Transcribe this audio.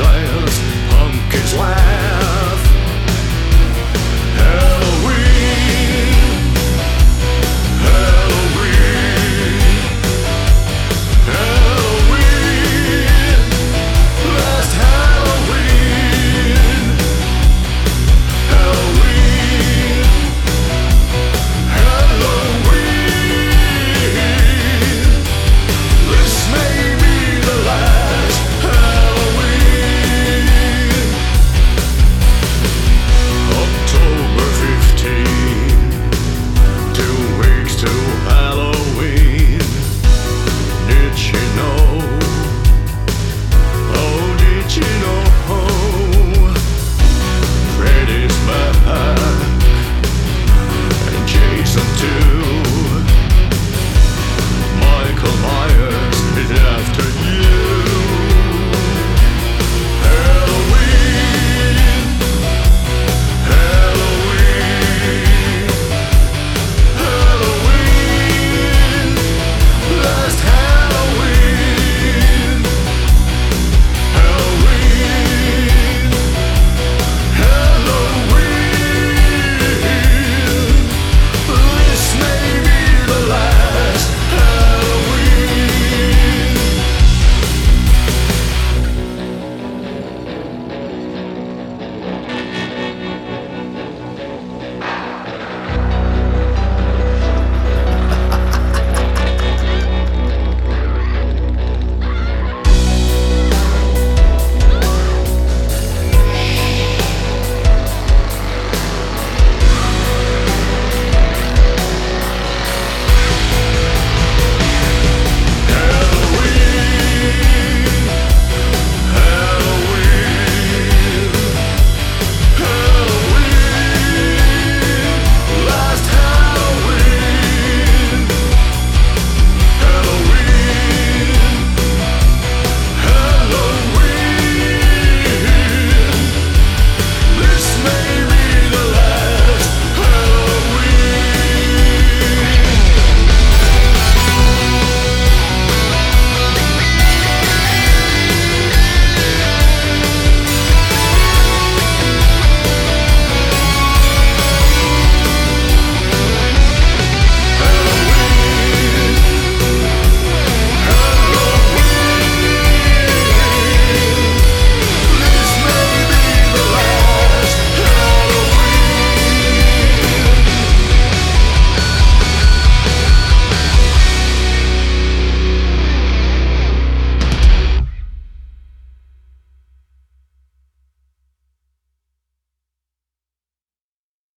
Pumpkin's punk is land.